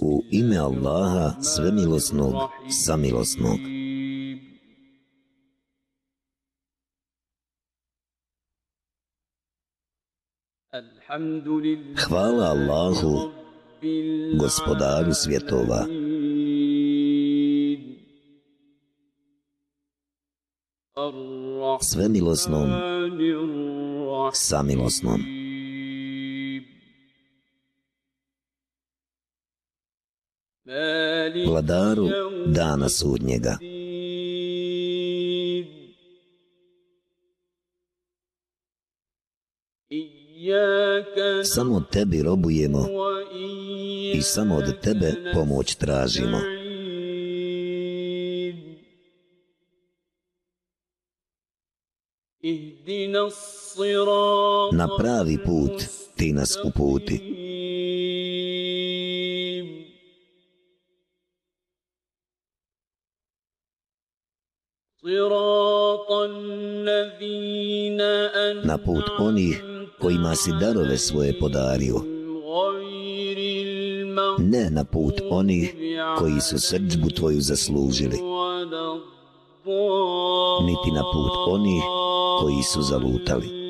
U ime Allaha, svemilosnog, samilosnog. Hvala Allahu, gospodaru svjetova. Svemilosnom, samilosnom. Vladaru dana sudnjega. Samo tebi robujemo i samo od tebe pomoć tražimo. Na pravi put ti nas uputi. Na put onih kojima si darove svoje podario. Ne na put onih koji su srđbu tvoju zaslužili. Niti na put onih koji su zalutali.